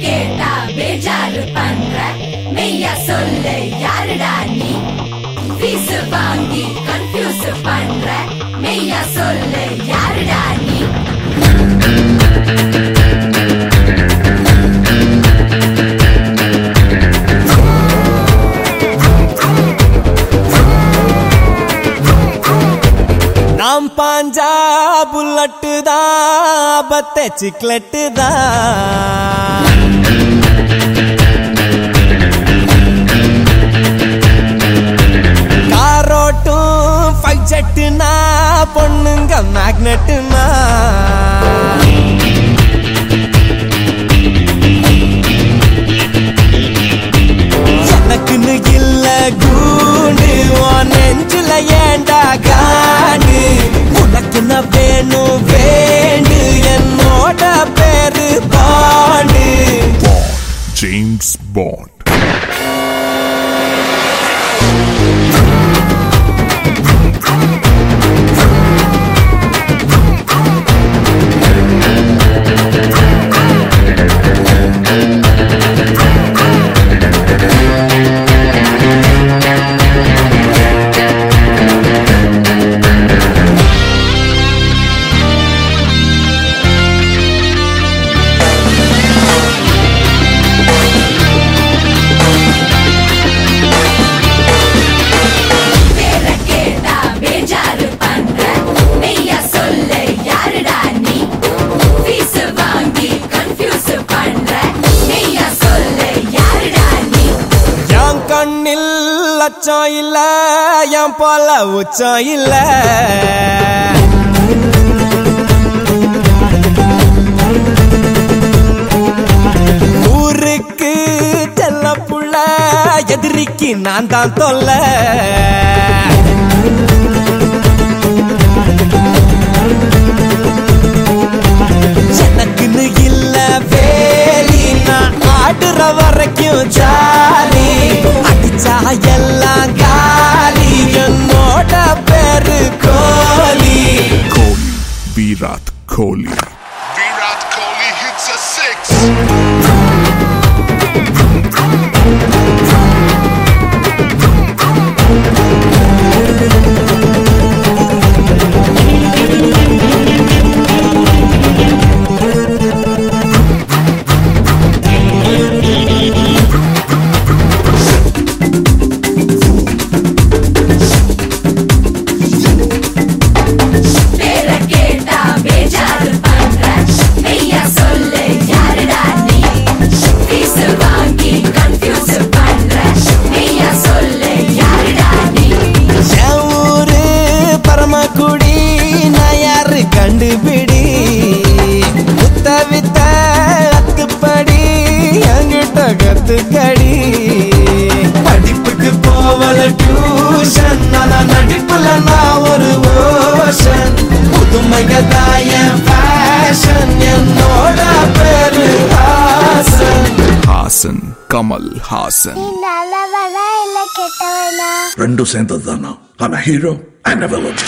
கேட்டா பேஜாரு பண்ற? மெய்ய சொல்லு யாருடா நீ? வீசு வாங்கி கன்ஃபியூஸ் பண்ற? மெய்ய சொல்லு யாருடா நீ? பாஞ்சா புல்லட்டு தான் பத்தை சிக்லட்டு தான் James Bond. லட்சம் இல்ல என் போல உச்சம் இல்ல. ஊருக்கு செல்ல புள்ள எதிரிக்கு நான் தான் தொல்ல. எனக்குன்னு இல்ல வேலி நான் ஆடுற வரைக்கும் Kohli. Virat Kohli hits a six. அழகதா என் ஃபேஷன் என்னோட பேரு ஹாசன் ஹாசன் கமல் ஹாசன் ரெண்டும் சேர்ந்தது தானா ஆனா ஹீரோ அண்ட் வில்லன்